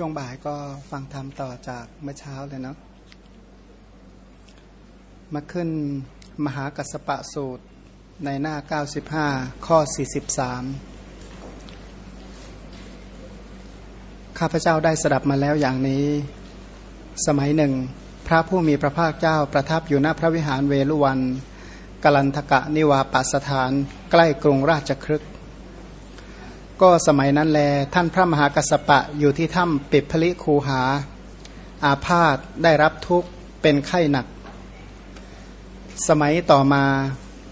ช่วงบ่ายก็ฟังธรรมต่อจากเมื่อเช้าเลยเนาะ มาขึ้นมหากัสปะสูตรในหน้า 95 ข้อ 43 ข้าพเจ้าได้สดับมาแล้วอย่างนี้ สมัยหนึ่ง พระผู้มีพระภาคเจ้าประทับอยู่หน้าพระวิหารเวลุวันกลันทกะนิวาปัสถานใกล้กรุงราชครึก ก็สมัยนั้นแล ท่านพระมหากัสปะอยู่ที่ถ้ำปิดพลิคูหา อาพาธได้รับทุกข์เป็นไข้หนัก สมัยต่อมา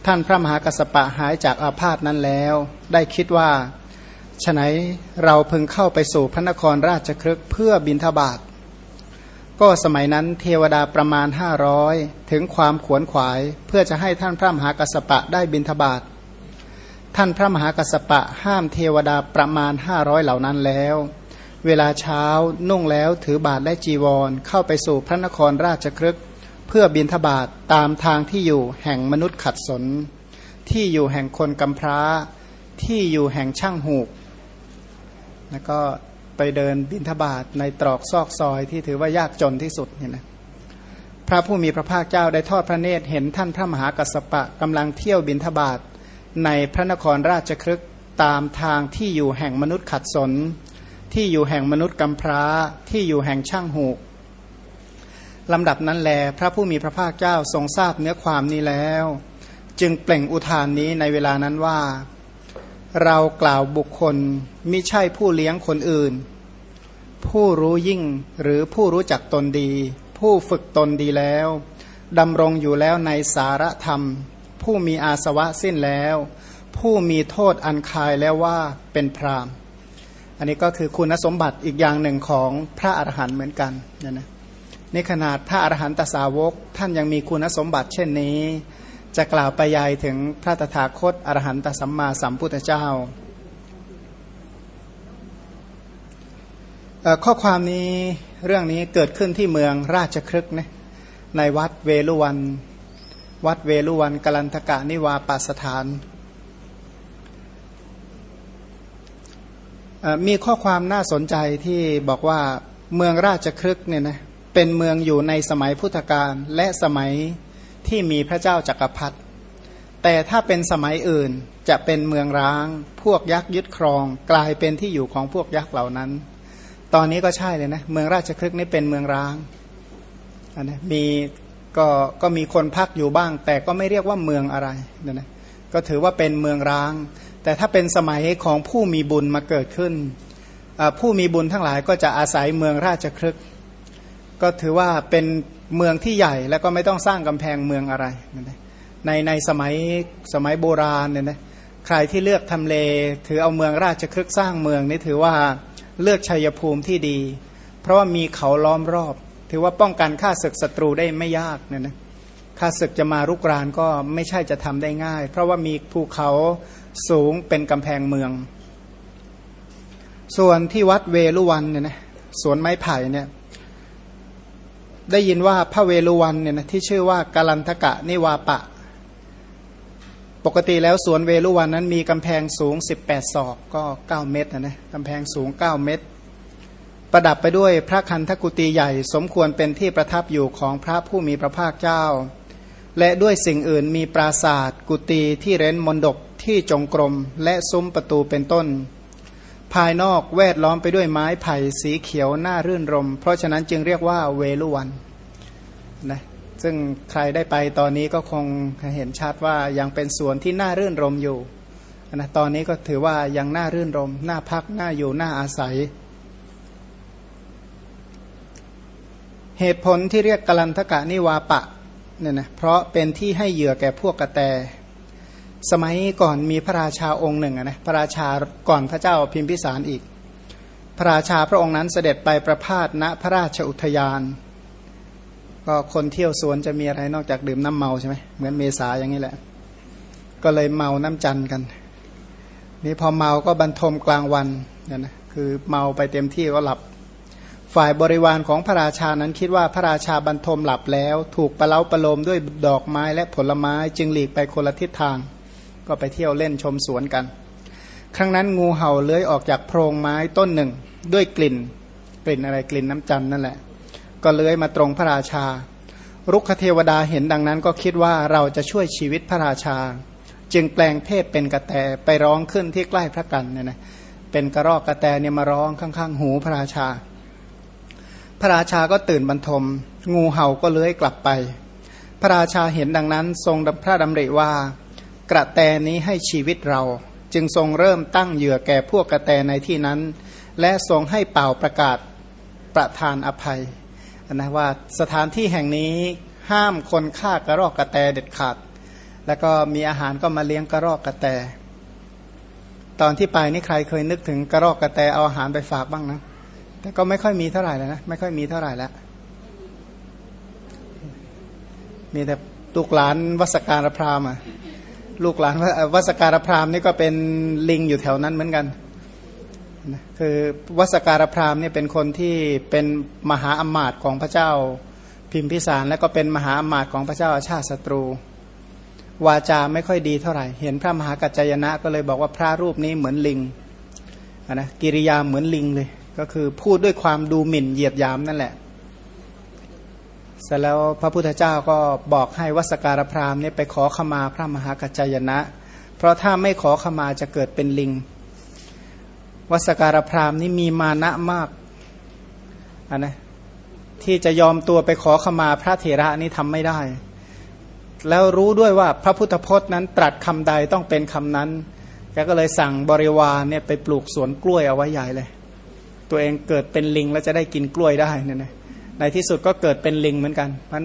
ท่านพระมหากัสปะหายจากอาพาธนั้นแล้ว ได้คิดว่าฉนัยเราเพึงเข้าไปสู่พระนครราชครึกเพื่อบินทบาทก็สมัยนั้นเทวดาประมาณห้าร้อยถึงความขวนขวาย เพื่อจะให้ท่านพระมหากัสปะได้บินทบาท ท่านพระมหากัสปะห้ามเทวดาประมาณห้าร้อยเหล่านั้นแล้ว เวลาเช้านุ่งแล้วถือบาทและจีวร เข้าไปสู่พระนครราชครึกเพื่อบินทบาทตามทางที่อยู่แห่งมนุษย์ขัดสน ที่อยู่แห่งคนกำพร้า ที่อยู่แห่งช่างหูก แล้วก็ไปเดินบินทบาทในตรอกซอกซอยที่ถือว่ายากจนที่สุดเนี่ยนะพระผู้มีพระภาคเจ้าได้ทอดพระเนตรเห็นท่านพระมหากัสปะกำลังเที่ยวบินทบาท ในพระนครราชครึกตามทางที่อยู่แห่งมนุษย์ขัดสน ที่อยู่แห่งมนุษย์กำพร้าที่อยู่แห่งช่างหูกลำดับนั้นแล พระผู้มีพระภาคเจ้าทรงทราบเนื้อความนี้แล้ว จึงเปล่งอุทานนี้ในเวลานั้นว่า เรากล่าวบุคคลมิใช่ผู้เลี้ยงคนอื่น ผู้รู้ยิ่งหรือผู้รู้จักตนดี ผู้ฝึกตนดีแล้วดำรงอยู่แล้วในสารธรรม ผู้มีอาสวะสิ้นแล้ว ผู้มีโทษอันคายแล้วว่าเป็นพรามอันนี้ก็คือคุณสมบัติอีกอย่างหนึ่งของพระอรหันต์เหมือนกันนี่ยนะนี่ขนาดพระอรหันตสาวกท่านยังมีคุณสมบัติเช่นนี้ จะกล่าวไปยายถึงพระตถาคตอรหันตสัมมาสัมพุทธเจ้า ข้อความนี้เรื่องนี้เกิดขึ้นที่เมืองราชครึกนะในวัดเวลุวัน วัดเวลุวันกลันทกะนิวาปาสถาน มีข้อความน่าสนใจที่บอกว่าเมืองราชครึกเนี่ยนะเป็นเมืองอยู่ในสมัยพุทธกาลและสมัยที่มีพระเจ้าจักรพรรดิแต่ถ้าเป็นสมัยอื่นจะเป็นเมืองร้าง พวกยักษ์ยึดครอง กลายเป็นที่อยู่ของพวกยักษ์เหล่านั้น ตอนนี้ก็ใช่เลยนะเมืองราชครึกนี่เป็นเมืองร้างนะมี ก็ก็มีคนพักอยู่บ้าง แต่ก็ไม่เรียกว่าเมืองอะไรนะนะก็ถือว่าเป็นเมืองร้าง แต่ถ้าเป็นสมัยของผู้มีบุญมาเกิดขึ้น ผู้มีบุญทั้งหลายก็จะอาศัยเมืองราชครึกก็ถือว่าเป็นเมืองที่ใหญ่แล้วก็ไม่ต้องสร้างกำแพงเมืองอะไรในในสมัยสมัยโบราณเนี่ยนะใครที่เลือกทำเล ถือเอาเมืองราชครึกสร้างเมืองนี่ถือว่าเลือกชัยภูมิที่ดี เพราะว่ามีเขาล้อมรอบ ถือว่าป้องกันข้าศึกศัตรูได้ไม่ยากเนี่ยนะข้าศึกจะมารุกรานก็ไม่ใช่จะทำได้ง่าย เพราะว่ามีภูเขาสูงเป็นกำแพงเมือง ส่วนที่วัดเวลุวันเนี่ยนะสวนไม้ไผ่เนี่ยได้ยินว่าพระเวลุวันเนี่ยนะที่ชื่อว่ากาลันทกะนิวาปะ ปกติแล้วสวนเวลุวันนั้นมีกำแพงสูง 18 ศอกก็ 9 เมตรนะนะกำแพงสูง 9 เมตร ประดับไปด้วยพระคันธกุตีใหญ่ สมควรเป็นที่ประทับอยู่ของพระผู้มีพระภาคเจ้า และด้วยสิ่งอื่นมีปราศาสตร์กุตีที่เร้นมนดกที่จงกรมและซุ้มประตูเป็นต้น ภายนอกแวดล้อมไปด้วยไม้ไผ่สีเขียวน่ารื่นรม เพราะฉะนั้นจึงเรียกว่าเวลุวันนะซึ่งใครได้ไปตอนนี้ก็คงเห็นชัดว่ายังเป็นสวนที่น่ารื่นรมอยู่นะตอนนี้ก็ถือว่ายังน่ารื่นรมน่าพักน่าอยู่น่าอาศัย เหตุผลที่เรียกกลันทกะนิวาปะเนี่ยนะเพราะเป็นที่ให้เหยื่อแก่พวกกระแต สมัยก่อนมีพระราชาองค์หนึ่งนะพระราชาก่อนพระเจ้าพิมพิสารอีก พระราชาพระองค์นั้นเสด็จไปประพาสณพระราชอุทยาน ก็คนเที่ยวสวนจะมีอะไรนอกจากดื่มน้ำเมาใช่ไหมเหมือนเมษาอย่างนี้แหละ ก็เลยเมาน้ำจันกัน นี่พอเมาก็บรรทมกลางวันเนี่ยนะคือเมาไปเต็มที่ก็หลับ ฝ่ายบริวารของพระราชานั้นคิดว่าพระราชาบรรทมหลับแล้ว ถูกประเล้าประโลมด้วยดอกไม้และผลไม้จึงหลีกไปคนละทิศทาง ก็ไปเที่ยวเล่นชมสวนกัน ครั้งนั้นงูเห่าเลื้อยออกจากโพรงไม้ต้นหนึ่ง ด้วยกลิ่น กลิ่นอะไรกลิ่นน้ำจันนั่นแหละ ก็เลื้อยมาตรงพระราชา รุกขเทวดาเห็นดังนั้นก็คิดว่าเราจะช่วยชีวิตพระราชา จึงแปลงเพศเป็นกระแตไปร้องขึ้นที่ใกล้พระกันเนี่ยนะเป็นกระรอกกระแตเนี่ยมาร้องข้างๆ หูพระราชา พระราชาก็ตื่นบรรทม งูเห่าก็เลื้อยกลับไป พระราชาเห็นดังนั้นทรงพระดำริว่า กระแตนี้ให้ชีวิตเรา จึงทรงเริ่มตั้งเหยื่อแก่พวกกระแตในที่นั้น และทรงให้เป่าประกาศประทานอภัยนะว่าสถานที่แห่งนี้ห้ามคนฆ่ากระรอกกระแตเด็ดขาด แล้วก็มีอาหารก็มาเลี้ยงกระรอกกระแต ตอนที่ไปนี่ใครเคยนึกถึงกระรอกกระแตเอาอาหารไปฝากบ้างนะ แต่ก็ไม่ค่อยมีเท่าไหร่แล้วนะไม่ค่อยมีเท่าไหร่แล้วมีแต่ลูกหลานวัสการพรามอะลูกหลานวัสการพรามนี่ก็เป็นลิงอยู่แถวนั้นเหมือนกันคือวัสการพรามเนี่ยเป็นคนที่เป็นมหาอมาตย์ของพระเจ้าพิมพิสาร และก็เป็นมหาอมาตย์ของพระเจ้าอาชาติศัตรู วาจาไม่ค่อยดีเท่าไหร่ เห็นพระมหากัจจยนะก็เลยบอกว่าพระรูปนี้เหมือนลิงนะกิริยาเหมือนลิงเลย ก็คือพูดด้วยความดูหมิ่นเหยียดยามนั่นแหละ เสร็จแล้วพระพุทธเจ้าก็บอกให้วัสการพรามเนี่ยไปขอขมาพระมหากัจจยนะ เพราะถ้าไม่ขอขมาจะเกิดเป็นลิงวัสการพรามนี่มีมานะมากอันนะที่จะยอมตัวไปขอขมาพระเถระนี่ทำไม่ได้ แล้วรู้ด้วยว่าพระพุทธพจน์นั้นตรัสคำใดต้องเป็นคำนั้นแกก็เลยสั่งบริวารเนี่ยไปปลูกสวนกล้วยเอาไว้ใหญ่เลย ตัวเองเกิดเป็นลิงแล้วจะได้กินกล้วยได้เนี่ยนะในที่สุดก็เกิดเป็นลิงเหมือนกันเพราะ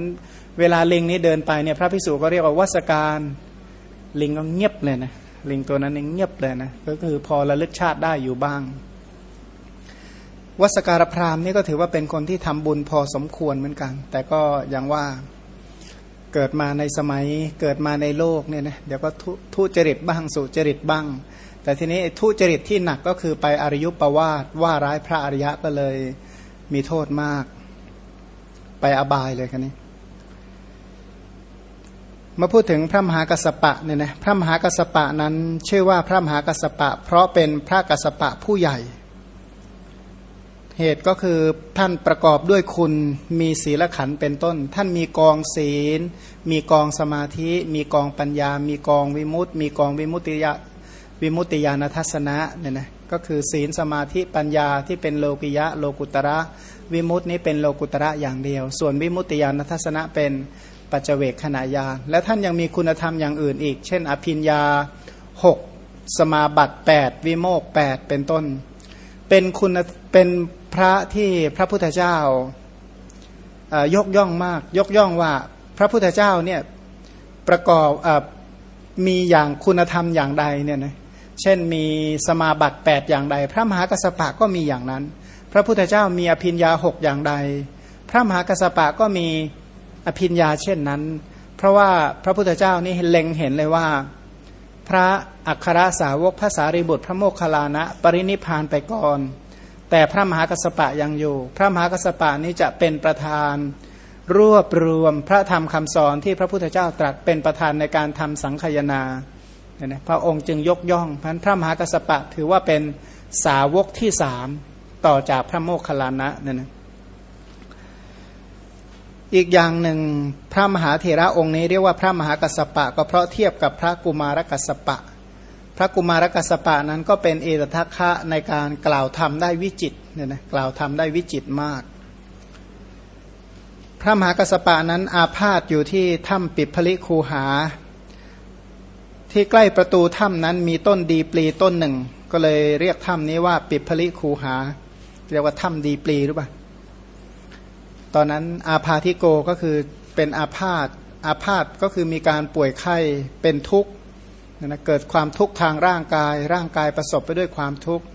เวลาลิงนี้เดินไปเนี่ยพระพิสุก็เรียกว่าวัสการลิงก็เงียบเลยนะลิงตัวนั้นเงียบเลยนะก็คือพอระลึกชาติได้อยู่บ้าง วัสการพรามนี่ก็ถือว่าเป็นคนที่ทำบุญพอสมควรเหมือนกัน แต่ก็อย่างว่าเกิดมาในสมัยเกิดมาในโลกเนี่ยนะเดี๋ยวก็ทุจริตบ้างสุจริตบ้าง แต่ทีนี้ทุจริตที่หนักก็คือไปอริยุปวาทว่าร้ายพระอริยะก็เลยมีโทษมาก ไปอบายเลยคันนี้มาพูดถึงพระมหากัสปะเนี่ยนะพระมหากัสปะนั้นชื่อว่าพระมหากัสปะ เพราะเป็นพระกัสปะผู้ใหญ่ เหตุก็คือท่านประกอบด้วยคุณมีศีลขันเป็นต้น ท่านมีกองศีล มีกองสมาธิ มีกองปัญญา มีกองวิมุตติ มีกองวิมุตติยา วิมุตติญาณทัศนะเนี่ยนะก็คือศีลสมาธิปัญญาที่เป็นโลกิยะโลกุตระ วิมุตตินี้เป็นโลกุตระอย่างเดียว ส่วนวิมุตติญาณทัศนะเป็นปัจเจเวกขณะยานและท่านยังมีคุณธรรมอย่างอื่นอีก เช่น อภิญญาหกสมาบัติ8วิโมก8เป็นต้น เป็นคุณเป็นพระที่พระพุทธเจ้ายกย่องมากยกย่องว่าพระพุทธเจ้าเนี่ยประกอบอมีอย่างคุณธรรมอย่างใดเนี่ยนะ เช่นมีสมาบัติ 8 อย่างใด พระมหากัสปะก็มีอย่างนั้น พระพุทธเจ้ามีอภิญญาหกอย่างใด พระมหากัสปะก็มีอภิญญาเช่นนั้น เพราะว่าพระพุทธเจ้านี่เล็งเห็นเลยว่า พระอัครสาวกภาษาริบุตรพระโมคคัลลานะ ปรินิพานไปก่อน แต่พระมหากัสปะยังอยู่ พระมหากัสปะนี้จะเป็นประธาน รวบรวมพระธรรมคำสอนที่พระพุทธเจ้าตรัสเป็นประธานในการทำสังคยนา นี่ยพระองค์จึงยกย่องพันพระมหากัสปะถือว่าเป็นสาวกที่สามต่อจากพระโมคคัลลานะเนี่ยนะอีกอย่างหนึ่งพระมหาเถระองค์นี้เรียกว่าพระมหากัสปะ ก็เพราะเทียบกับพระกุมารกัสปะ พระกุมารกัสปะนั้นก็เป็นเอตทัคคะในการกล่าวธรรมได้วิจิตเนี่ยนะกล่าวธรรมได้วิจิตมาก พระมหากัสปะนั้นอาพาธอยู่ที่ถ้ำปิดผลิคูหา ที่ใกล้ประตูถ้ำนั้นมีต้นดีปลีต้นหนึ่ง ก็เลยเรียกถ้ำนี้ว่าปิดผลิคูหา เรียกว่าถ้ำดีปลีหรือเปล่าตอนนั้นอาพาธิโกก็คือเป็นอาพาธอาพาธก็คือมีการป่วยไข้เป็นทุกข์นะเกิดความทุกข์ทางร่างกาย ร่างกายประสบไปด้วยความทุกข์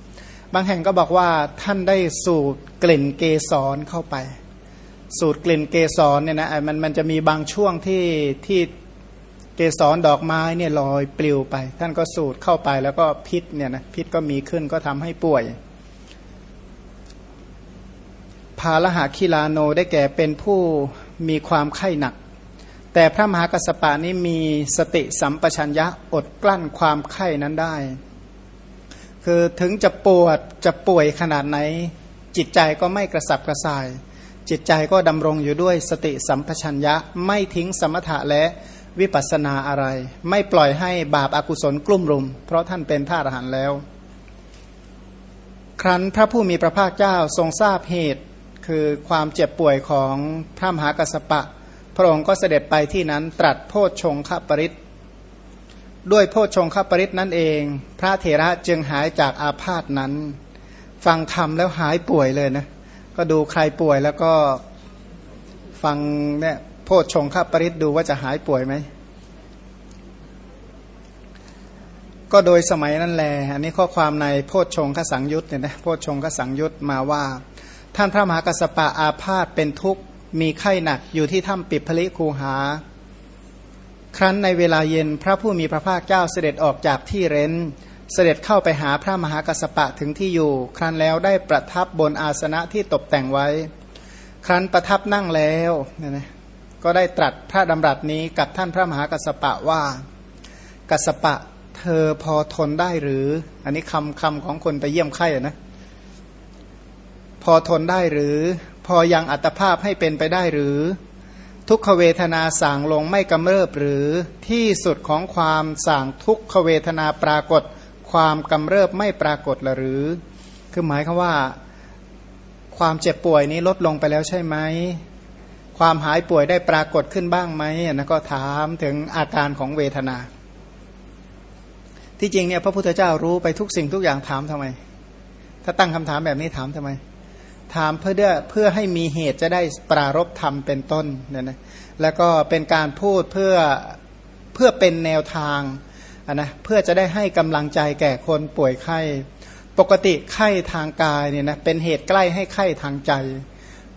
บางแห่งก็บอกว่าท่านได้สูดกลิ่นเกสรเข้าไป สูดกลิ่นเกสรเนี่ยนะมันมันจะมีบางช่วงที่ที่ เกสรดอกไม้เนี่ยลอยปลิวไป ท่านก็สูดเข้าไปแล้วก็พิษเนี่ยนะพิษก็มีขึ้นก็ทำให้ป่วย พาลหาคิลาโนได้แก่เป็นผู้มีความไข้หนัก แต่พระมหากัสปะนี้มีสติสัมปชัญญะอดกลั้นความไข้นั้นได้ คือถึงจะปวดจะป่วยขนาดไหน จิตใจก็ไม่กระสับกระส่าย จิตใจก็ดำรงอยู่ด้วยสติสัมปชัญญะไม่ทิ้งสมถะและ วิปัสนาอะไร ไม่ปล่อยให้บาปอากุศลกลุ่มรุม เพราะท่านเป็นพระอรหันต์แล้ว ครั้นพระผู้มีพระภาคเจ้าทรงทราบเหตุ คือความเจ็บป่วยของพระมหากัสปะ พระองค์ก็เสด็จไปที่นั้นตรัสโพชฌงคปริตด้วยโพชฌงคปริตนั่นเอง พระเถระจึงหายจากอาพาธนั้น ฟังธรรมแล้วหายป่วยเลยนะก็ดูใครป่วยแล้วก็ฟังเนี่ย โพชฌงคปริตดูว่าจะหายป่วยไหม ก็โดยสมัยนั้นแหละอันนี้ข้อความในโพชฌงคสังยุตเนี่ยนะโพชฌงคสังยุตมาว่า ท่านพระมหากัสปะอาพาธเป็นทุกข์มีไข้หนักอยู่ที่ถ้ำปิดพลิคูหา ครั้นในเวลาเย็นพระผู้มีพระภาคเจ้าเสด็จออกจากที่เร้น เสด็จเข้าไปหาพระมหากัสปะถึงที่อยู่ ครั้นแล้วได้ประทับบนอาสนะที่ตกแต่งไว้ ครั้นประทับนั่งแล้วเนี่ยนะ ก็ได้ตรัสพระดำรัสนี้กับท่านพระมหากัสปะว่ากัสปะเธอพอทนได้หรือ อันนี้คำคำของคนไปเยี่ยมไข้นะพอทนได้หรือ พอยังอัตภาพให้เป็นไปได้หรือ ทุกขเวทนาสั่งลงไม่กำเริบหรือที่สุดของความสั่งทุกขเวทนาปรากฏ ความกำเริบไม่ปรากฏหรือ คือหมายคือว่า ความเจ็บป่วยนี้ลดลงไปแล้วใช่ไหม ความหายป่วยได้ปรากฏขึ้นบ้างไหมนะก็ถามถึงอาการของเวทนา ที่จริงเนี่ยพระพุทธเจ้ารู้ไปทุกสิ่งทุกอย่างถามทำไม ถ้าตั้งคำถามแบบนี้ถามทำไม ถามเพื่อเพื่อให้มีเหตุจะได้ปรารบธรรมเป็นต้นเนี่ยนะแล้วก็เป็นการพูดเพื่อเพื่อเป็นแนวทางนะเพื่อจะได้ให้กำลังใจแก่คนป่วยไข้ ปกติไข้ทางกายเนี่ยนะเป็นเหตุใกล้ให้ไข้ทางใจ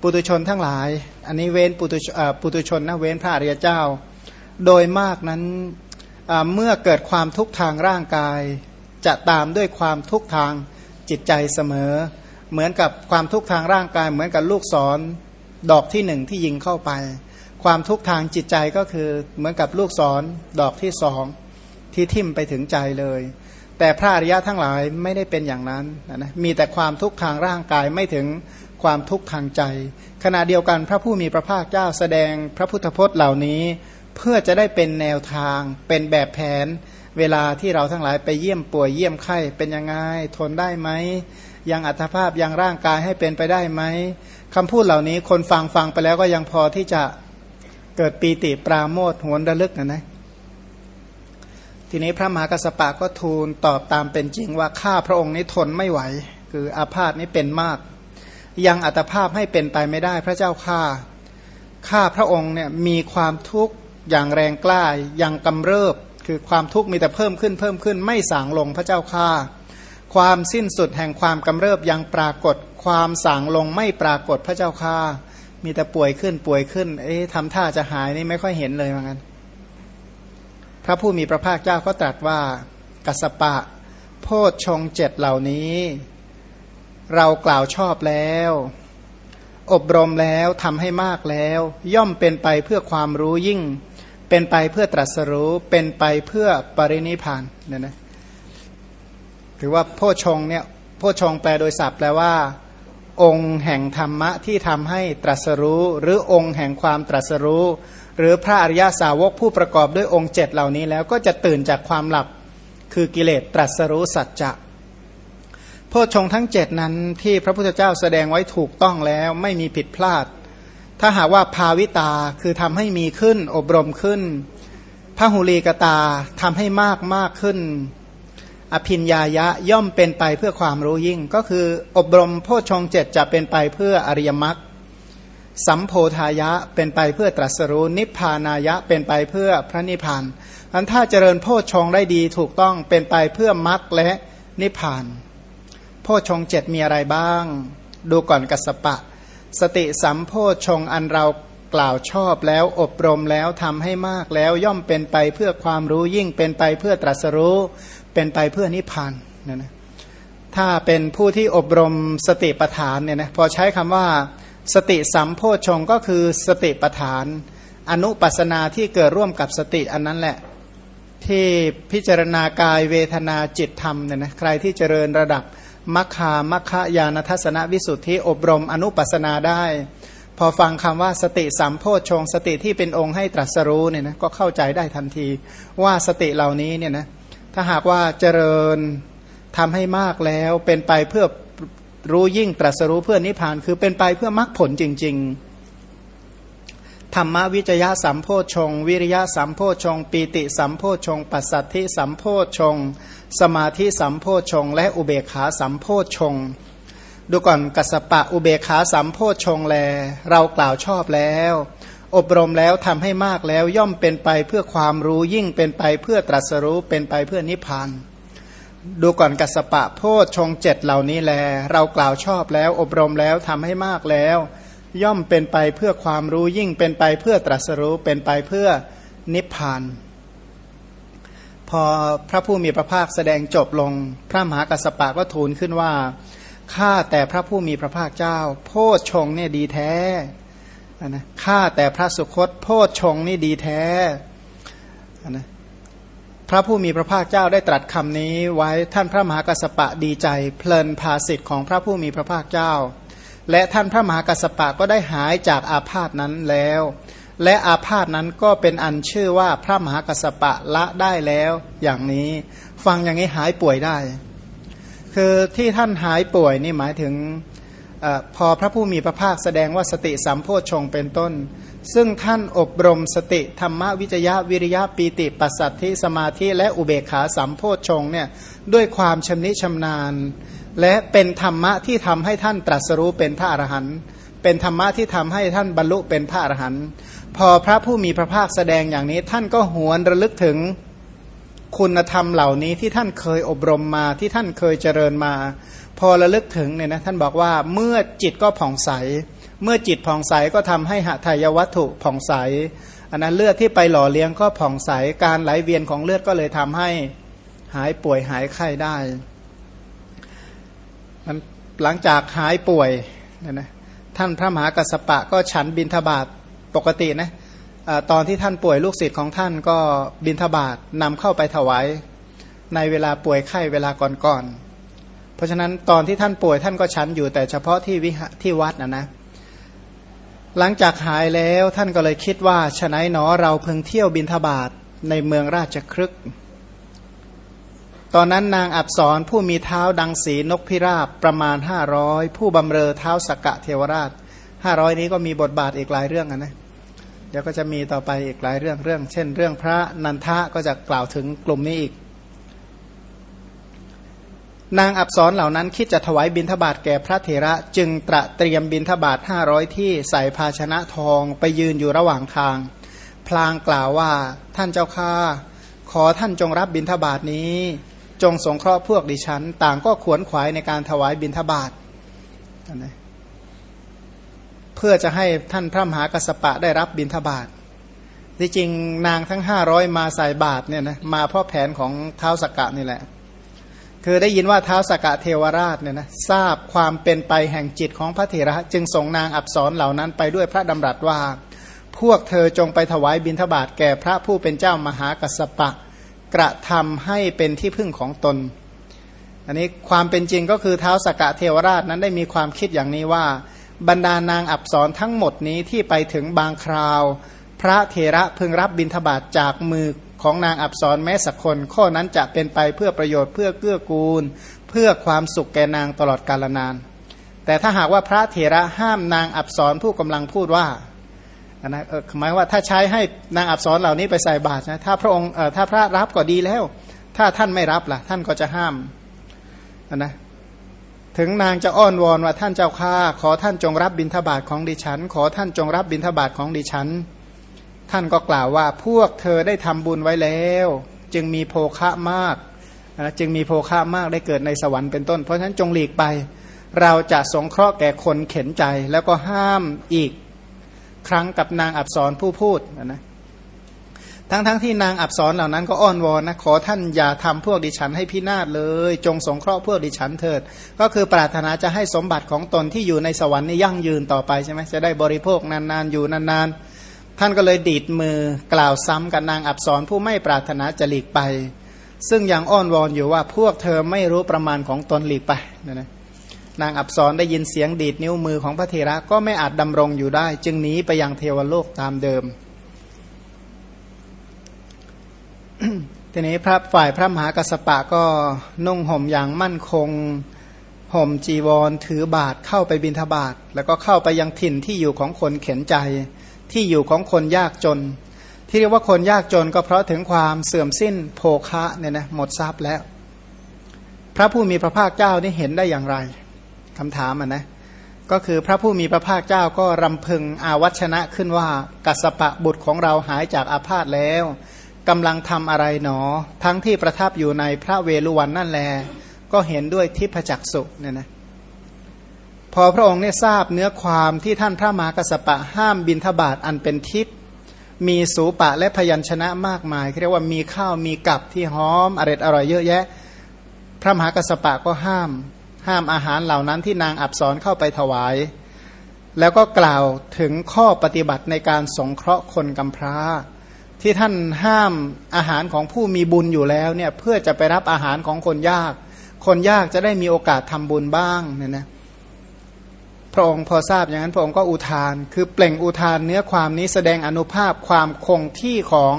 ปุตุชนทั้งหลาย อันนี้เว้นปุตุปุตุชนนะเว้นพระอริยเจ้า โดยมากนั้นเมื่อเกิดความทุกข์ทางร่างกาย จะตามด้วยความทุกข์ทางจิตใจเสมอ เหมือนกับความทุกข์ทางร่างกาย เหมือนกับลูกศรดอกที่หนึ่งที่ยิงเข้าไป ความทุกข์ทางจิตใจก็คือเหมือนกับลูกศรดอกที่สองที่ทิ่มไปถึงใจเลย แต่พระอริยะทั้งหลายไม่ได้เป็นอย่างนั้นนะมีแต่ความทุกข์ทางร่างกายไม่ถึง ความทุกข์ทางใจ ขณะเดียวกันพระผู้มีพระภาคเจ้าแสดงพระพุทธพจน์เหล่านี้ เพื่อจะได้เป็นแนวทางเป็นแบบแผน เวลาที่เราทั้งหลายไปเยี่ยมป่วยเยี่ยมไข้เป็นยังไงทนได้ไหมยังอัตภาพยังร่างกายให้เป็นไปได้ไหมคำพูดเหล่านี้คนฟังฟังไปแล้วก็ยังพอที่จะเกิดปีติปราโมทหวนระลึกนะนะทีนี้พระมหากัสปะก็ทูลตอบตามเป็นจริงว่าข้าพระองค์นี้ทนไม่ไหว คืออาพาธนี้เป็นมาก ยังอัตภาพให้เป็นไปไม่ได้พระเจ้าข้าข้าพระองค์เนี่ยมีความทุกข์อย่างแรงกล้ายังกำเริบ คือความทุกข์มีแต่เพิ่มขึ้นเพิ่มขึ้นไม่สางลงพระเจ้าข้าความสิ้นสุดแห่งความกำเริบยังปรากฏ ความสางลงไม่ปรากฏพระเจ้าค่ามีแต่ป่วยขึ้นป่วยขึ้น เอ๊ะทำท่าจะหายนี่ไม่ค่อยเห็นเลยเหมือนกันพระผู้มีพระภาคเจ้าก็ตรัสว่ากัสปะ โพชฌงเจ็ดเหล่านี้ เรากล่าวชอบแล้ว อบรมแล้วทำให้มากแล้ว ย่อมเป็นไปเพื่อความรู้ยิ่ง เป็นไปเพื่อตรัสรู้เป็นไปเพื่อปรินิพานเนี่ยนะถือว่าโพชงเนี่ยโพชงแปลโดยศัพท์แปลว่า องค์แห่งธรรมะที่ทำให้ตรัสรู้ หรือองค์แห่งความตรัสรู้ หรือพระอริยาสาวกผู้ประกอบด้วยองค์เจ็ดเหล่านี้แล้วก็จะตื่นจากความหลับคือกิเลสตรัสรู้สัจจะ โพชงทั้งเจ็ดนั้นที่พระพุทธเจ้าแสดงไว้ถูกต้องแล้วไม่มีผิดพลาด ถ้าหากว่าภาวิตาคือทำให้มีขึ้นอบรมขึ้นพระหุลีกตาทำให้มากมากขึ้น อภินญายะย่อมเป็นไปเพื่อความรู้ยิ่ง ก็คืออบรมโพชงเจ็ดจะเป็นไปเพื่ออริยมรรคสัมโพธายะเป็นไปเพื่อตรัสรู้นิพพานายะเป็นไปเพื่อพระนิพพานอันถ้าเจริญโพชงได้ดีถูกต้องเป็นไปเพื่อมรรคและนิพพาน ชงเจ็ดมีอะไรบ้าง ดูก่อนกัสปะ สติสัมโพชงอันเรากล่าวชอบแล้วอบรมแล้วทำให้มากแล้วย่อมเป็นไปเพื่อความรู้ยิ่งเป็นไปเพื่อตรัสรู้ เป็นไปเพื่อนิพพานนะนะถ้าเป็นผู้ที่อบรมสติปัฏฐานเนี่ยนะพอใช้คำว่า สติสัมโพชงก็คือสติปัฏฐาน อนุปัสนาที่เกิดร่วมกับสติอันนั้นแหละที่พิจารณากายเวทนาจิตธรรมเนี่ยนะใครที่เจริญระดับ มัคคามัคคายานทัศนวิสุทธิอบรมอนุปัสนาได้ พอฟังคำว่าสติสัมโพชงสติที่เป็นองค์ให้ตรัสรู้เนี่ยนะก็เข้าใจได้ทันที ว่าสติเหล่านี้เนี่ยนะถ้าหากว่าเจริญทำให้มากแล้วเป็นไปเพื่อรู้ยิ่งตรัสรู้เพื่อนิพพานคือเป็นไปเพื่อมรรคผลจริง ๆ ธรรมวิจยะสัมโพชง วิริยะสัมโพชง ปีติสัมโพชง ปัสสัทธิสัมโพชง สมาธิสัมโพชง และอุเบกขาสัมโพชง ดูก่อนกัสปะอุเบกขาสัมโพชงแล เรากล่าวชอบแล้ว อบรมแล้วทำให้มากแล้วย่อมเป็นไปเพื่อความรู้ยิ่งเป็นไปเพื่อตรัสรู้เป็นไปเพื่อนิพพานดูก่อนกัสปะโพชฌงเจ็ดเหล่านี้แล เรากล่าวชอบแล้วอบรมแล้วทำให้มากแล้ว ย่อมเป็นไปเพื่อความรู้ยิ่งเป็นไปเพื่อตรัสรู้เป็นไปเพื่อนิพพาน พอพระผู้มีพระภาคแสดงจบลง พระมหากัสปะก็ทูลขึ้นว่าข้าแต่พระผู้มีพระภาคเจ้า โพชฌงเนี่ยดีแท้นะข้าแต่พระสุคต โพชฌงนี่ดีแท้นะพระผู้มีพระภาคเจ้าได้ตรัสคำนี้ไว้ท่านพระมหากัสปะดีใจ เพลินภาสิทธิ์ของพระผู้มีพระภาคเจ้า และท่านพระมหากัสปะก็ได้หายจากอาพาธนั้นแล้ว และอาพาธนั้นก็เป็นอันชื่อว่าพระมหากัสปะละได้แล้วอย่างนี้ ฟังอย่างนี้หายป่วยได้ คือที่ท่านหายป่วยนี่หมายถึงอพอพระผู้มีพระภาคแสดงว่าสติสัมโพชงเป็นต้น ซึ่งท่านอบรมสติธรรมวิจยะวิริยะปีติปัสสัทธิสมาธิและอุเบกขาสัมโพชงเนี่ยด้วยความชำนิชำนาญ และเป็นธรรมะที่ทำให้ท่านตรัสรู้เป็นพระอรหันต์เป็นธรรมะที่ทำให้ท่านบรรลุเป็นพระอรหันต์ พอพระผู้มีพระภาคแสดงอย่างนี้ ท่านก็หวนระลึกถึงคุณธรรมเหล่านี้ที่ท่านเคยอบรมมาที่ท่านเคยเจริญมา พอระลึกถึงเนี่ยนะท่านบอกว่าเมื่อจิตก็ผ่องใส เมื่อจิตผ่องใสก็ทำให้หทายวัตถุผ่องใสอันนั้นเลือดที่ไปหล่อเลี้ยงก็ผ่องใสการไหลเวียนของเลือดก็เลยทำให้หายป่วยหายไข้ได้มันหลังจากหายป่วยเนี่ยนะท่านพระมหากัสปะก็ฉันบินทบาท ปกตินะตอนที่ท่านป่วยลูกศิษย์ของท่านก็บินทบาทนำเข้าไปถวายในเวลาป่วยไข้เวลาก่อนๆ เพราะฉะนั้นตอนที่ท่านป่วยท่านก็ฉันอยู่แต่เฉพาะที่วิหที่วัดนะนะ หลังจากหายแล้วท่านก็เลยคิดว่าฉนัยหนอเราเพิ่งเที่ยวบินทบาทในเมืองราชครึก ตอนนั้นนางอับสรผู้มีเท้าดังสีนกพิราบประมาณห้าร้อยผู้บำเรอเท้าสกกะเทวราช ห้าร้อยนี้ก็มีบทบาทอีกหลายเรื่องนะเดี๋ยวก็จะมีต่อไปอีกหลายเรื่องเรื่อง เช่น เรื่องพระนันทะก็จะกล่าวถึงกลุ่มนี้อีก นางอับสรเหล่านั้นคิดจะถวายบิณฑบาตแก่พระเถระจึงตระเตรียมบิณฑบาตห้าร้อยที่ใส่ภาชนะทองไปยืนอยู่ระหว่างทาง พลางกล่าวว่าท่านเจ้าข้าขอท่านจงรับบิณฑบาตนี้ จงสงเคราะห์พวกดิฉัน ต่างก็ขวนขวายในการถวายบิณฑบาต เพื่อจะให้ท่านพระมหากัสปะได้รับบิณฑบาตที่จริงนางทั้งห้าร้อยมาใส่บาตเนี่ยนะมาเพราะแผนของเท้าสกกะนี่แหละ คือได้ยินว่าเท้าสกะเทวราชเนี่ยนะทราบความเป็นไปแห่งจิตของพระเถระ จึงส่งนางอับสรเหล่านั้นไปด้วยพระดำรัสว่า พวกเธอจงไปถวายบิณฑบาตแก่พระผู้เป็นเจ้ามหากัสปะ กระทำให้เป็นที่พึ่งของตน อันนี้ความเป็นจริงก็คือเท้าสกะเทวราชนั้นได้มีความคิดอย่างนี้ว่า บรรดานางอับสรทั้งหมดนี้ที่ไปถึงบางคราว พระเถระพึงรับบิณฑบาตจากมือของนางอับสรแม้สักคน ข้อนั้นจะเป็นไปเพื่อประโยชน์เพื่อเกื้อกูล เพื่อความสุขแก่นางตลอดกาลนาน แต่ถ้าหากว่าพระเถระห้ามนางอับสรผู้กำลังพูดว่านะเออหมายว่าถ้าใช้ให้นางอับสรเหล่านี้ไปใส่บาตรนะถ้าพระองค์ถ้าพระรับก็ดีแล้ว ถ้าท่านไม่รับล่ะ ท่านก็จะห้ามนะ ถึงนางจะอ้อนวอนว่าท่านเจ้าข้าขอท่านจงรับบิณฑบาตของดิฉัน ขอท่านจงรับบิณฑบาตของดิฉัน ท่านก็กล่าวว่าพวกเธอได้ทำบุญไว้แล้ว จึงมีโภคะมากจึงมีโภคะมากได้เกิดในสวรรค์เป็นต้น เพราะฉะนั้นจงหลีกไป เราจะสงเคราะห์แก่คนเข็นใจ แล้วก็ห้ามอีกครั้งกับนางอับสรผู้พูดนะ ทั้งๆทที่นางอับสรเหล่านั้นก็อ้อนวอนนะขอท่านอย่าทำพวกดิฉันให้พินาศเลย จงสงเคราะห์พวกดิฉันเถิด ก็คือปรารถนาจะให้สมบัติของตนที่อยู่ในสวรรค์นี่ยั่งยืนต่อไปใช่ไหมจะได้บริโภคนานๆอยู่นานๆ ท่านก็เลยดีดมือกล่าวซ้ำกับนางอับสรผู้ไม่ปรารถนาจะหลีกไป ซึ่งยังอ้อนวอนอยู่ว่าพวกเธอไม่รู้ประมาณของตนหลีกไปนะนะนางอับสรได้ยินเสียงดีดนิ้วมือของพระเทระก็ไม่อาจดำรงอยู่ได้ จึงหนีไปยังเทวโลกตามเดิม ทีนี้พระฝ่ายพระมหากัสปะก็นุ่งห่มอย่างมั่นคงห่มจีวรถือบาทเข้าไปบิณฑบาตแล้วก็เข้าไปยังถิ่นที่อยู่ของคนเข็นใจ ที่อยู่ของคนยากจน ที่เรียกว่าคนยากจนก็เพราะถึงความเสื่อมสิ้นโภคะเนี่ยนะหมดทรัพย์แล้ว พระผู้มีพระภาคเจ้านี่เห็นได้อย่างไรคำถามอะนะก็คือพระผู้มีพระภาคเจ้าก็รำพึงอาวัชนะขึ้นว่ากัสปะบุตรของเราหายจากอาพาธแล้ว กำลังทำอะไรหนอ ทั้งที่ประทับอยู่ในพระเวลุวันนั่นแล ก็เห็นด้วยทิพจักสุเนี่ยนะพอพระองค์เนี่ยทราบเนื้อความที่ท่านพระมหากัสปะห้ามบินทบาทอันเป็นทิพมีสูปะและพยัญชนะมากมายเรียกว่ามีข้าวมีกับที่หอมอร่อยอร่อยเยอะแยะ พระมหากัสปะก็ห้าม ห้ามอาหารเหล่านั้นที่นางอับสรเข้าไปถวาย แล้วก็กล่าวถึงข้อปฏิบัติในการสงเคราะห์คนกำพร้า ที่ท่านห้ามอาหารของผู้มีบุญอยู่แล้วเนี่ยเพื่อจะไปรับอาหารของคนยาก คนยากจะได้มีโอกาสทำบุญบ้างเนี่ยนะพระองค์พอทราบอย่างนั้นพระองค์ก็อุทาน คือเปล่งอุทานเนื้อความนี้แสดงอนุภาพความคงที่ของ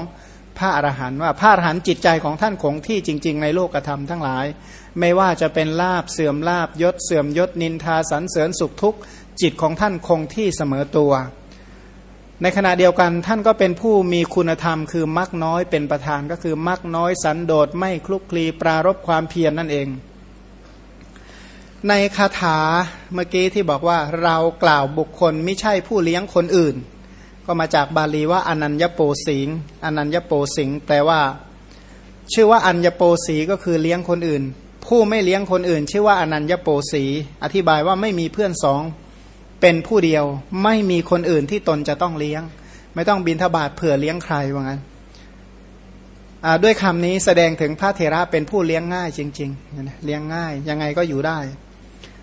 พระอรหันต์ว่าพระอรหันต์จิตใจของท่านคงที่จริง ๆ ในโลกธรรมทั้งหลาย ไม่ว่าจะเป็นลาบเสื่อมลาบยศเสื่อมยศนินทาสันเสริญสุขทุกข์จิตของท่านคงที่เสมอตัว ในขณะเดียวกันท่านก็เป็นผู้มีคุณธรรม คือมักน้อยเป็นประธานก็คือมักน้อยสันโดษไม่คลุกคลีปรารบความเพียรนนั่นเอง ในคาถาเมื่อกี้ที่บอกว่าเรากล่าวบุคคลไม่ใช่ผู้เลี้ยงคนอื่น ก็มาจากบาลีว่าอนัญญโปสิงอนัญญโปสิงแปลว่า ชื่อว่าอัญญโปสีก็คือเลี้ยงคนอื่น ผู้ไม่เลี้ยงคนอื่น ชื่อว่าอนัญญโปสีอธิบายว่าไม่มีเพื่อนสอง เป็นผู้เดียวไม่มีคนอื่นที่ตนจะต้องเลี้ยง ไม่ต้องบินทบาทเผื่อเลี้ยงใครว่างั้นด้วยคำนี้แสดงถึงพระเทระเป็นผู้เลี้ยงง่ายจริงๆเลี้ยงง่าย ยังไงก็อยู่ได้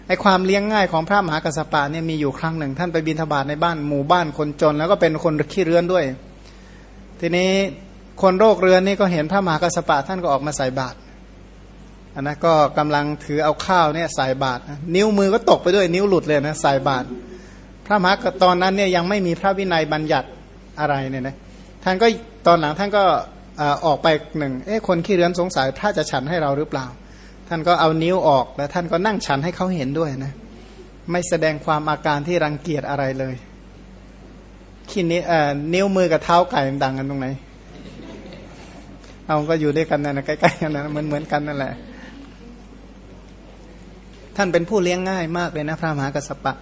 ไอความเลี้ยงง่ายของพระมหากัสปะเนี่ยมีอยู่ครั้งหนึ่ง ท่านไปบินทบาทในบ้านหมู่บ้านคนจน แล้วก็เป็นคนขี้เรือนด้วย ทีนี้คนโรคเรือนนี่ก็เห็นพระมหากัสปะท่านก็ออกมาใส่บาตร นนะก็กำลังถือเอาข้าวเนี่ยใส่บาตรนิ้วมือก็ตกไปด้วยนิ้วหลุดเลยนะใส่บาตรพระมหากตอนนั้นเนี่ยยังไม่มีพระวินัยบัญญัติอะไรเนี่ยนะท่านก็ตอนหลังท่านก็ออกไปหนึ่งเอ๊ะคนขี้เรือนสงสัยพระจะฉันให้เราหรือเปล่า ท่านก็เอานิ้วออกแล้วท่านก็นั่งฉันให้เขาเห็นด้วยนะไม่แสดงความอาการที่รังเกียจอะไรเลยขี้นี้นิ้วมือกับเท้าไก่ดังกันตรงไหนเอาก็อยู่ด้วยกันนะใกล้ๆกันนะเหมือนเหมือนกันนั่นแหละ ท่านเป็นผู้เลี้ยงง่ายมากเลยนะพระมหากระสปะ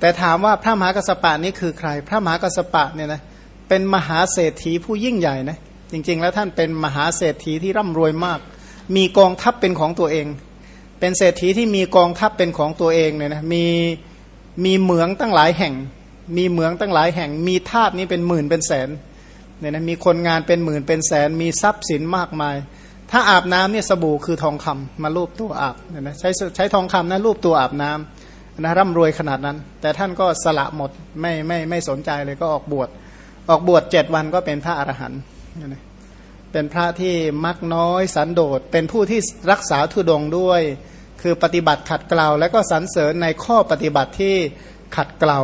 แต่ถามว่าพระมหากระสปะนี้คือใคร พระมหากระสปะเนี่ยนะเป็นมหาเศรษฐีผู้ยิ่งใหญ่นะจริง ๆ แล้วท่านเป็นมหาเศรษฐีที่ร่ำรวยมาก มีกองทัพเป็นของตัวเอง เป็นเศรษฐีที่มีกองทัพเป็นของตัวเองเนี่ยนะมีมีเหมืองตั้งหลายแห่ง มีเหมืองตั้งหลายแห่ง มีทาสนี้เป็นหมื่นเป็นแสนเนี่ยนะมีคนงานเป็นหมื่นเป็นแสน มีทรัพย์สินมากมาย ถ้าอาบน้ำเนี่ยสบู่คือทองคำมาลูบตัวอาบนะใช้ใช้ทองคำนะลูบตัวอาบน้ำนะร่ำรวยขนาดนั้น แต่ท่านก็สละหมดไม่ไม่ไม่สนใจเลยก็ออกบวชออกบวชเจ็ดวันก็เป็นพระอรหันต์เป็นพระที่มักน้อยสันโดษเป็นผู้ที่รักษาทุดงด้วย คือปฏิบัติขัดเกลาและก็สรรเสริญในข้อปฏิบัติที่ขัดเกลา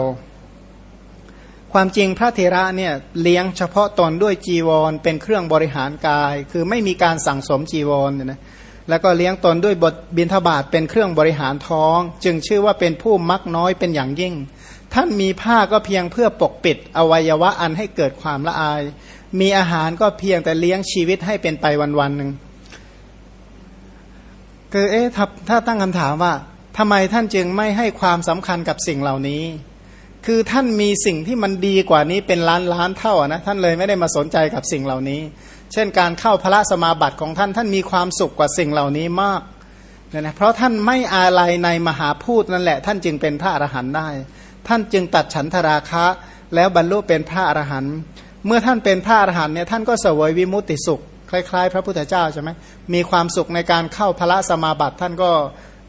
ความจริงพระเทระเนี่ยเลี้ยงเฉพาะตนด้วยจีวร เป็นเครื่องบริหารกาย คือไม่มีการสั่งสมจีวรเนี่ยนะแล้วก็เลี้ยงตนด้วยบทบินทบาทเป็นเครื่องบริหารท้อง จึงชื่อว่าเป็นผู้มักน้อยเป็นอย่างยิ่ง ท่านมีผ้าก็เพียงเพื่อปกปิดอวัยวะอันให้เกิดความละอาย มีอาหารก็เพียงแต่เลี้ยงชีวิตให้เป็นไปวันๆหนึ่งคือเอ๊ะถ้าตั้งคำถามว่าทำไมท่านจึงไม่ให้ความสำคัญกับสิ่งเหล่านี้ คือท่านมีสิ่งที่มันดีกว่านี้เป็นล้านล้านเท่านะท่านเลยไม่ได้มาสนใจกับสิ่งเหล่านี้ เช่นการเข้าพระสมาบัติของท่านท่านมีความสุขกว่าสิ่งเหล่านี้มากเนี่ยนะเพราะท่านไม่อาลัยในมหาพูดนั่นแหละ ท่านจึงเป็นพระอรหันต์ได้ ท่านจึงตัดฉันทราคะ แล้วบรรลุเป็นพระอรหันต์เมื่อท่านเป็นพระอรหันต์เนี่ยท่านก็เสวยวิมุตติสุข คล้าย ๆ พระพุทธเจ้าใช่ไหมมีความสุขในการเข้าพระสมาบัติท่านก็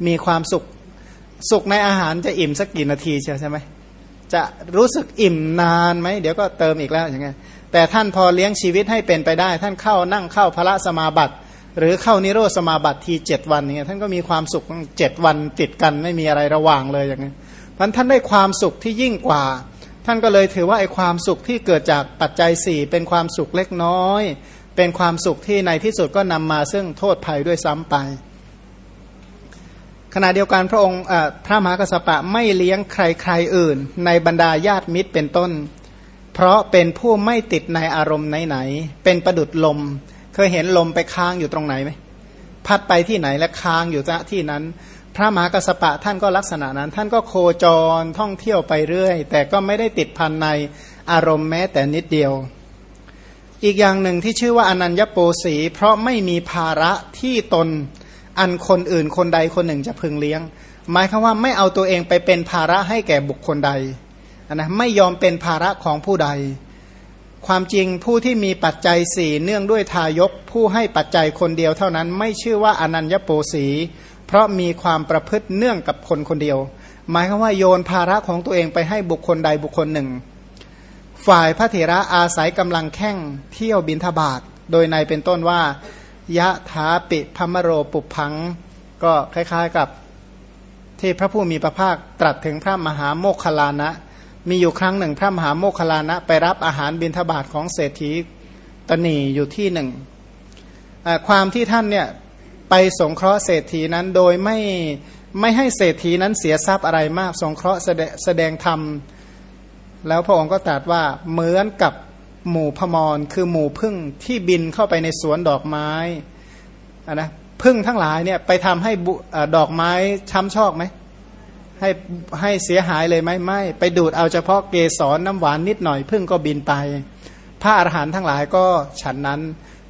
มีความสุขสุขในอาหารจะอิ่มสักกี่นาทีใช่ไหม จะรู้สึกอิ่มนานไหมเดี๋ยวก็เติมอีกแล้วอย่างเงี้ยแต่ท่านพอเลี้ยงชีวิตให้เป็นไปได้ ท่านเข้านั่งเข้าพระสมาบัติ หรือเข้านิโรธสมาบัติทีเจ็ดวันเนี่ยท่านก็มีความสุขเจ็ดวันติดกันไม่มีอะไรระหว่างเลยอย่างนี้ยพันท่านได้ความสุขที่ยิ่งกว่า ท่านก็เลยถือว่าไอ้ความสุขที่เกิดจากปัจจัยสี่เป็นความสุขเล็กน้อย เป็นความสุขที่ในที่สุดก็นำมาซึ่งโทษภัยด้วยซ้ำไป ขณะเดียวกันพระองค์พระมหากระสปะไม่เลี้ยงใครใครอื่น ในบรรดาญาติมิตรเป็นต้น เพราะเป็นผู้ไม่ติดในอารมณ์ไหนๆเป็นประดุดลม เคยเห็นลมไปค้างอยู่ตรงไหนไหมพัดไปที่ไหนและค้างอยู่ที่นั้น พระมหากัสปะท่านก็ลักษณะนั้น ท่านก็โคจรท่องเที่ยวไปเรื่อย แต่ก็ไม่ได้ติดพันในอารมณ์แม้แต่นิดเดียว อีกอย่างหนึ่งที่ชื่อว่าอนัญญโปสีเพราะไม่มีภาระที่ตน อันคนอื่นคนใดคนหนึ่งจะพึงเลี้ยง หมายคือว่าไม่เอาตัวเองไปเป็นภาระให้แก่บุคคลใดนะไม่ยอมเป็นภาระของผู้ใด ความจริงผู้ที่มีปัจจัยสี่เนื่องด้วยทายกผู้ให้ปัจจัยคนเดียวเท่านั้น ไม่ชื่อว่าอนัญญโปสีเพราะมีความประพฤติเนื่องกับคนคนเดียว หมายคือว่าโยนภาระของตัวเองไปให้บุคคลใดบุคคลหนึ่ง ฝ่ายพระเถระอาศัยกำลังแข่งเที่ยวบินทบาทโดยในเป็นต้นว่า ยะถาปิพมโรปุพัง ก็คล้ายๆกับที่พระผู้มีพระภาคตรัสถึงพระมหาโมคคลานะ มีอยู่ครั้งหนึ่งพระมหาโมคคลานะ ไปรับอาหารบินทบาทของเศรษฐีตนีอยู่ที่หนึ่งความที่ท่านเนี่ยไปสงเคราะห์เศรษฐีนั้นโดยไม่ไม่ให้เศรษฐีนั้นเสียทรัพย์อะไรมาก สงเคราะห์แสดงธรรม แล้วพระองค์ก็ตรัสว่าเหมือนกับ หมู่พมรคือหมู่พึ่งที่บินเข้าไปในสวนดอกไม้ะนะพึ่งทั้งหลายเนี่ยไปทำให้ดอกไม้ช้ำชอกไหมให้ให้เสียหายเลยไหมไม่ ไปดูดเอาเฉพาะเกสรน้ำหวานนิดหน่อยพึ่งก็บินไป พระอรหันต์ทั้งหลายก็ฉันนั้น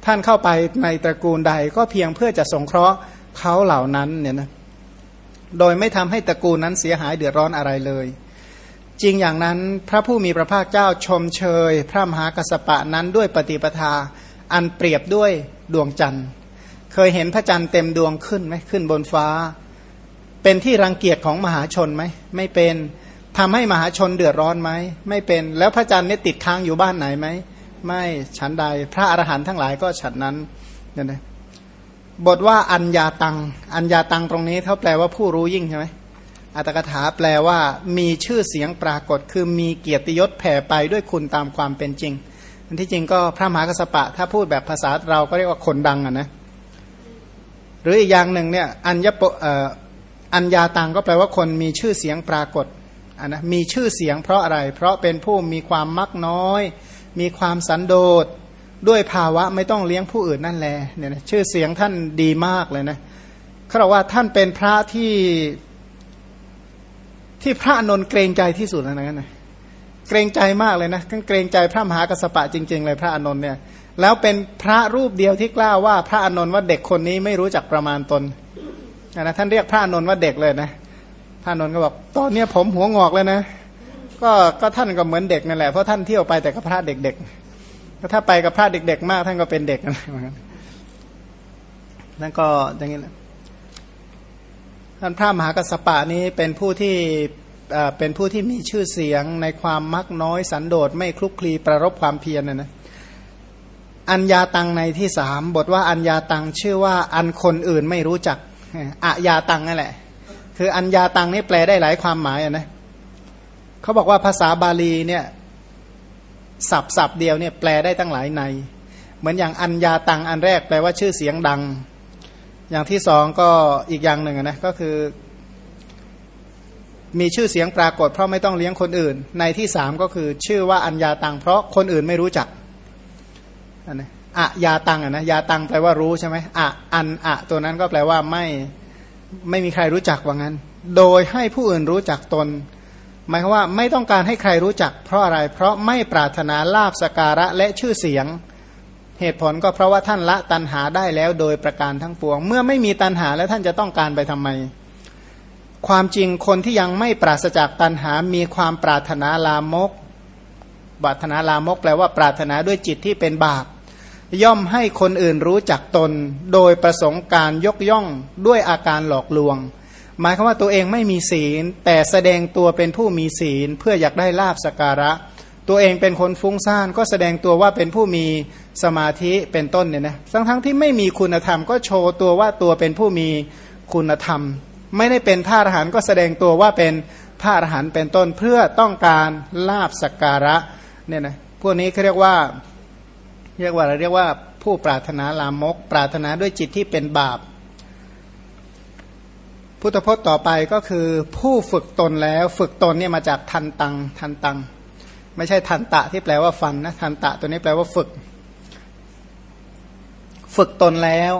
ท่านเข้าไปในตระกูลใดก็เพียงเพื่อจะสงเคราะห์เขาเหล่านั้นเนี่ยนะโดยไม่ทำให้ตระกูลนั้นเสียหายเดือดร้อนอะไรเลย จริงอย่างนั้นพระผู้มีพระภาคเจ้าชมเชย พระมหากัสปะนั้นด้วยปฏิปทา อันเปรียบด้วยดวงจันทร์ เคยเห็นพระจันทร์เต็มดวงขึ้นไหมขึ้นบนฟ้า เป็นที่รังเกียจของมหาชนไหมไม่เป็นทำให้มหาชนเดือดร้อนไหมไม่เป็นแล้วพระจันทร์เนี่ยติดค้างอยู่บ้านไหนไหมไม่ฉันใดพระอรหันต์ทั้งหลายก็ฉันนั้นเนี่ยนะบทว่าอัญญาตัง อัญญาตังตรงนี้เขาแปลว่าผู้รู้ยิ่งใช่ไหม อัตกถาแปลว่า มีชื่อเสียงปรากฏ คือมีเกียรติยศแผ่ไปด้วยคุณตามความเป็นจริง อันที่จริงก็พระมหากสปะ ถ้าพูดแบบภาษาเราก็เรียกว่าคนดังอะนะหรืออีกอย่างหนึ่งเนี่ยอัญญปอัญญาตังก็แปลว่าคนมีชื่อเสียงปรากฏอะนะมีชื่อเสียงเพราะอะไร เพราะเป็นผู้มีความมักน้อย มีความสันโดษด้วยภาวะไม่ต้องเลี้ยงผู้อื่นนั่นแหละเนี่ยนะชื่อเสียงท่านดีมากเลยนะเขาบอกว่าท่านเป็นพระที่ ที่พระนนท์เกรงใจที่สุดนะนั้นนะเกรงใจมากเลยนะเกรงใจพระมหากระสปะจริง ๆ เลยพระอนนท์เนี่ยแล้วเป็นพระรูปเดียวที่กล้าว่าพระอนนท์ว่าเด็กคนนี้ไม่รู้จักประมาณตนนะท่านเรียกพระอนนท์ว่าเด็กเลยนะพระอนนท์ก็บอกตอนเนี้ยผมหัวงอกเลยนะ ก็ก็ท่านก็เหมือนเด็กนั่นแหละเพราะท่านเที่ยวไปแต่กับพระเด็กๆถ้าไปกับพระเด็ก ๆ มากท่านก็เป็นเด็กนั่นก็อย่างนี้แหละ ท่านพระมหากัสปะนี้เป็นผู้ที่เป็นผู้ที่มีชื่อเสียงในความมักน้อยสันโดษไม่คลุกคลีประรบความเพียรนะนะอัญญาตังในที่สามบทว่าอัญญาตังชื่อว่าอันคนอื่นไม่รู้จักอะยาตังนั่นแหละ คืออัญญาตังนี่แปลได้หลายความหมายนะเขาบอกว่าภาษาบาลีเนี่ยสับสับเดียวเนี่ยแปลได้ตั้งหลายใน เหมือนอย่างอัญญาตังอันแรกแปลว่าชื่อเสียงดัง อย่างที่สองก็อีกอย่างหนึ่งนะก็คือ มีชื่อเสียงปรากฏ เพราะไม่ต้องเลี้ยงคนอื่น ในที่สามก็คือชื่อว่าอัญญาตังเพราะคนอื่นไม่รู้จักอนนอะยาตังอะนะยาตังแปลว่ารู้ใช่ไหมอะอันอะตัวนั้นก็แปลว่าไม่ไม่มีใครรู้จักว่างั้น โดยให้ผู้อื่นรู้จักตน หมายความว่าไม่ต้องการให้ใครรู้จัก เพราะอะไร เพราะไม่ปรารถนาลาบสการะและชื่อเสียง เหตุผลก็เพราะว่าท่านละตันหาได้แล้วโดยประการทั้งปวง เมื่อไม่มีตันหาแล้วท่านจะต้องการไปทำไม ความจริงคนที่ยังไม่ปราศจากตันหา มีความปรารถนาลามกปรารถนาลามกแปลว่าปรารถนาด้วยจิตที่เป็นบาปย่อมให้คนอื่นรู้จักตน โดยประสงค์การยกย่องด้วยอาการหลอกลวง หมายความว่าตัวเองไม่มีศีล แต่แสดงตัวเป็นผู้มีศีลเพื่ออยากได้ลาบสการะ ตัวเองเป็นคนฟุ้งซ่านก็แสดงตัวว่าเป็นผู้มีสมาธิเป็นต้นเนี่ยนะทั้งทั้งที่ไม่มีคุณธรรมก็โชว์ตัวว่าตัวเป็นผู้มีคุณธรรม ไม่ได้เป็นพระอรหันต์ก็แสดงตัวว่าเป็นพระอรหันต์เป็นต้นเพื่อต้องการลาบสักการะเนี่ยนะพวกนี้เขาเรียกว่า เรียกว่าอะไรเรียกว่าผู้ปรารถนาลามก ปรารถนาด้วยจิตที่เป็นบาป พุทธพจน์ต่อไปก็คือผู้ฝึกตนแล้วฝึกตนเนี่ยมาจากทันตังทันตัง ไม่ใช่ทันตะที่แปลว่าฟันนะทันตะตัวนี้แปลว่าฝึก ฝึกตนแล้ว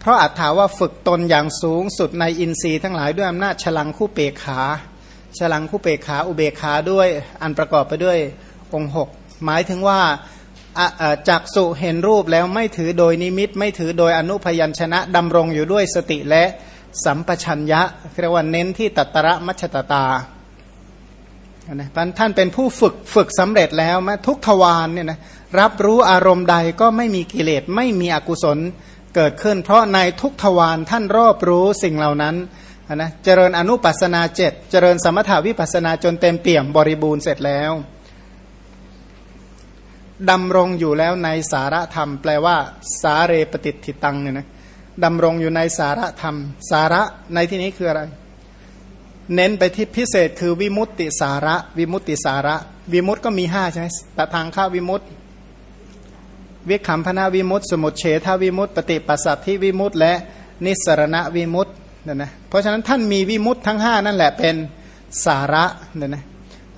เพราะอาจถาว่าฝึกตนอย่างสูงสุดในอินทรีย์ทั้งหลายด้วยอำนาจฉลังคู่เปกขาฉลังคู่เปกขาอุเบกขาด้วยอันประกอบไปด้วยองค์หกหมายถึงว่าจักสุเห็นรูปแล้วไม่ถือโดยนิมิต ไม่ถือโดยอนุพยัญชนะดำรงอยู่ด้วยสติและสัมปชัญญะเรียกว่าเน้นที่ตัตระมัชตตา นะท่านเป็นผู้ฝึกฝึกสำเร็จแล้วมทุกทวารเนี่ยนะรับรู้อารมณ์ใดก็ไม่มีกิเลสไม่มีอกุศลเกิดขึ้น เพราะในทุกทวารท่านรอบรู้สิ่งเหล่านั้นนะเจริญอนุปัสนาเจ็ดเจริญสมถาวิปัสนาจนเต็มเปี่ยมบริบูรณ์เสร็จแล้วดำรงอยู่แล้วในสารธรรม แปลว่า สาเรปฏิทิตังเนี่ยนะดำรงอยู่ในสารธรรม สาระในที่นี้คืออะไร เน้นไปที่พิเศษคือวิมุตติสาระ วิมุตติสาระ วิมุตติก็มีห้าใช่ไหมตทางข้าวิมุตติวิคัมพนาวิมุตติสมุทเฉทวิมุตติปฏิปัสสัตทิวิมุตติและนิสรณวิมุตติเนี่ยนะเพราะฉะนั้นท่านมีวิมุตติทั้งห้านั่นแหละเป็นสาระเนี่ยนะ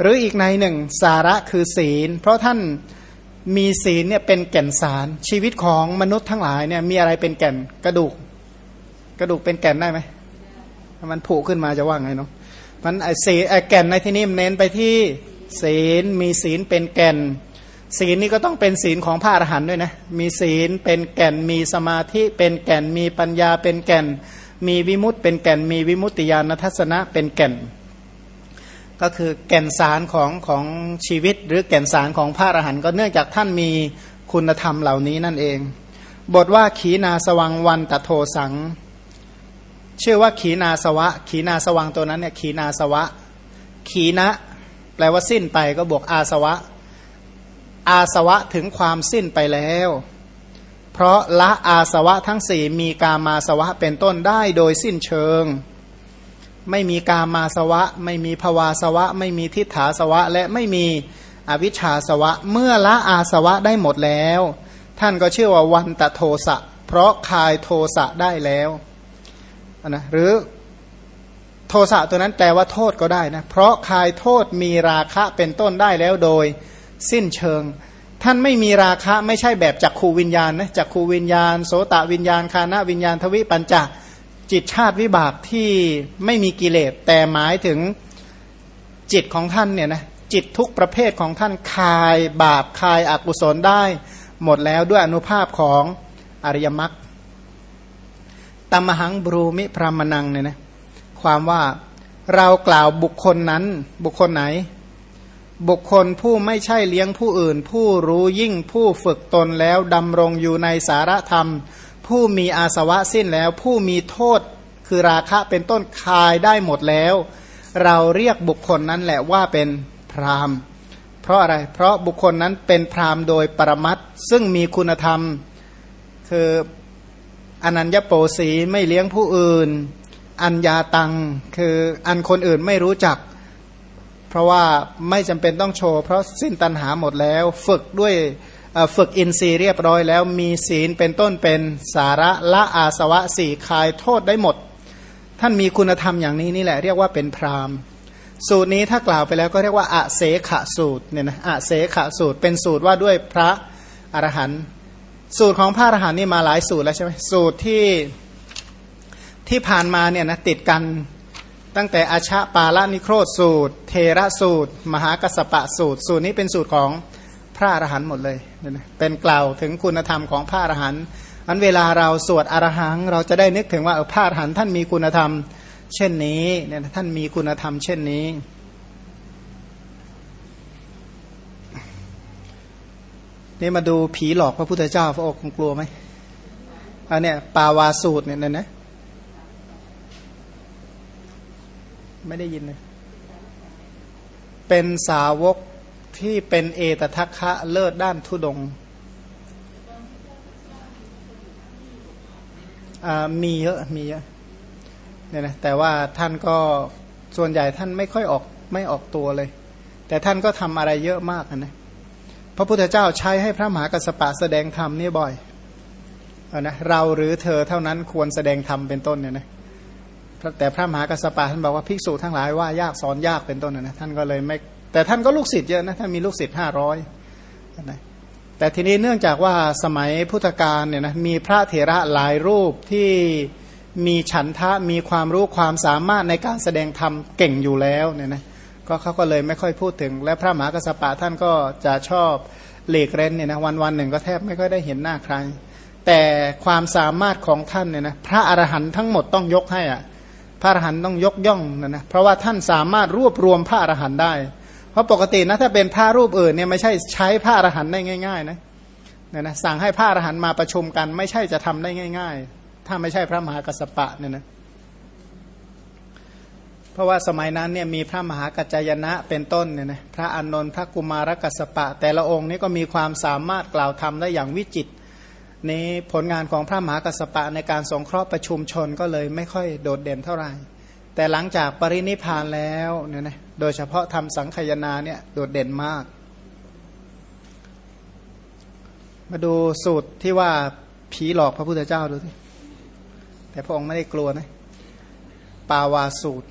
หรืออีกในหนึ่งสาระคือศีล เพราะท่านมีศีลเนี่ยเป็นแก่นสารชีวิตของมนุษย์ทั้งหลายเนี่ยมีอะไรเป็นแก่นกระดูก กระดูกเป็นแก่นได้ไหมมันผุขึ้นมาจะว่าไงเนาะ มันไอศีไอแก่นในที่นี้เน้นไปที่ศีลมีศีลเป็นแก่น ศีลนี่ก็ต้องเป็นศีลของพระอรหันต์ด้วยนะมีศีลเป็นแก่นมีสมาธิเป็นแก่นมีปัญญาเป็นแก่น มีวิมุตเป็นแก่น มีวิมุตติญาณทัศนะเป็นแก่น ก็คือแก่นสารของของชีวิต หรือแก่นสารของพระอรหันต์ก็เนื่องจากท่านมีคุณธรรมเหล่านี้นั่นเอง บทว่าขีนาสวังวันตะโทสัง ชื่อว่าขีนาสวะ ขีนาสวังตัวนั้นเนี่ยขีนาสวะ ขีนะ แปลว่าสิ้นไปก็บวกอาสวะ อาสวะถึงความสิ้นไปแล้ว เพราะละอาสวะทั้งสี่มีกามาสวะเป็นต้นได้โดยสิ้นเชิง ไม่มีกามาสวะ ไม่มีภวาสวะ ไม่มีทิฏฐาสวะ และไม่มีอวิชชาสวะ เมื่อละอาสวะได้หมดแล้ว ท่านก็เชื่อว่าวันตะโทสะ เพราะคายโทสะได้แล้ว นะหรือโทสะตัวนั้นแปลว่าโทษก็ได้นะเพราะคายโทษมีราคะเป็นต้นได้แล้วโดยสิ้นเชิง ท่านไม่มีราคะไม่ใช่แบบจักขูวิญญาณนะจักขูวิญญาณ โสตวิญญาณคานาวิญญาณทวิปัญจจิตชาติวิบากที่ไม่มีกิเลสแต่หมายถึงจิตของท่านเนี่ยนะจิตทุกประเภทของท่านคายบาปคายอกุศลได้ หมดแล้วด้วยอนุภาพของอริยมรรค ตมหังบรูมิพรามนังเนี่ยนะความว่าเรากล่าวบุคคลนั้น บุคคลไหน บุคคลผู้ไม่ใช่เลี้ยงผู้อื่น ผู้รู้ยิ่งผู้ฝึกตนแล้วดำรงอยู่ในสารธรรม ผู้มีอาสวะสิ้นแล้ว ผู้มีโทษคือราคะเป็นต้นคายได้หมดแล้ว เราเรียกบุคคลนั้นแหละว่าเป็นพรามเพราะอะไร เพราะบุคคลนั้นเป็นพรามโดยปรมัตซึ่งมีคุณธรรม คือ อนัญญโปสีไม่เลี้ยงผู้อื่น อัญญาตัง คืออันคนอื่นไม่รู้จัก เพราะว่าไม่จำเป็นต้องโชว์ เพราะสิ้นตัณหาหมดแล้ว ฝึกด้วยฝึกอินทรีย์เรียบร้อยแล้วมีศีลเป็นต้นเป็นสาระละอาสวะสี่คายโทษได้หมด ท่านมีคุณธรรมอย่างนี้นี่แหละเรียกว่าเป็นพรามสูตรนี้ถ้ากล่าวไปแล้วก็เรียกว่าอะเสขะสูตรเนี่ยนะอะเสขะสูตรเป็นสูตรว่าด้วยพระอรหันต์ สูตรของพระอรหันต์นี่มาหลายสูตรแล้วใช่ไหมสูตรที่ที่ผ่านมาเนี่ยนะติดกันตั้งแต่อาชาปาละนิโครสูตร เทระสูตร มหากัสปะสูตร สูตรนี้เป็นสูตรของพระอรหันต์หมดเลยเป็นกล่าวถึงคุณธรรมของพระอรหันต์อันเวลาเราสวดอรหัง เราจะได้นึกถึงว่าพระอรหันต์ท่านมีคุณธรรม เช่นนี้เนี่ยท่านมีคุณธรรมเช่นนี้ นี่มาดูผีหลอกพระพุทธเจ้าพระองค์คงกลัวไหมอันเนี้ยปาวาสูตรเนี่ยนะนะไม่ได้ยินเลยเป็นสาวกที่เป็นเอตทัคคะเลิศด้านทุดงอ่ามีเยอะมีเยอะเนี่ยนะแต่ว่าท่านก็ส่วนใหญ่ท่านไม่ค่อยออกไม่ออกตัวเลย แต่ท่านก็ทำอะไรเยอะมากนะพ ระพุทธเจ้าใช้ให้พระมหากัสสปะแสดงธรรมนี่บ่อยเอานะเราหรือเธอเท่านั้นควรแสดงธรรมเป็นต้นเนี่ยนะแต่พระมหากัสปะท่านบอกว่าภิกษุทั้งหลายว่ายากสอนยากเป็นต้นนะท่านก็เลยไม่แต่ท่านก็ลูกศิษย์เยอะนะท่านมีลูกศิษย์ห้าร้อยนะแต่ทีนี้เนื่องจากว่าสมัยพุทธกาลเนี่ยนะมีพระเถระหลายรูปที่มีฉันทะมีความรู้ความสามารถในการแสดงธรรมเก่งอยู่แล้วเนี่ยนะ ก็เขาก็เลยไม่ค่อยพูดถึง และพระมหากัสสปะท่านก็จะชอบหลีกเร้นเนี่ยนะวันวันหนึ่งก็แทบไม่ค่อยได้เห็นหน้าใคร แต่ความสามารถของท่านเนี่ยนะพระอรหันต์ทั้งหมดต้องยกให้อะพระอรหันต์ต้องยกย่องนะนะเพราะว่าท่านสามารถรวบรวมพระอรหันต์ได้ เพราะปกตินะถ้าเป็นพระรูปอื่นเนี่ยไม่ใช่ใช้พระอรหันต์ได้ง่ายๆนะเนี่ยนะสั่งให้พระอรหันต์มาประชุมกันไม่ใช่จะทำได้ง่าย ๆ ถ้าไม่ใช่พระมหากัสสปะเนี่ยนะ ราะว่าสมัยนั้นเนี่ยมีพระมหากัจจายนะเป็นต้นเนี่ยนะพระอานนท์พระกุมารกัสสปะ แต่ละองค์นี้ก็มีความสามารถกล่าวธรรมได้อย่างวิจิตรนี้ผลงานของพระมหากัสสปะในการสงเคราะห์ประชุมชนก็เลยไม่ค่อยโดดเด่นเท่าไหร่ แต่หลังจากปรินิพานแล้วเนี่ยนะโดยเฉพาะทำสังขยนาเนี่ยโดดเด่นมาก มาดูสูตรที่ว่าผีหลอกพระพุทธเจ้าดูสิแต่พระองค์ไม่ได้กลัวนะปาวาสูตร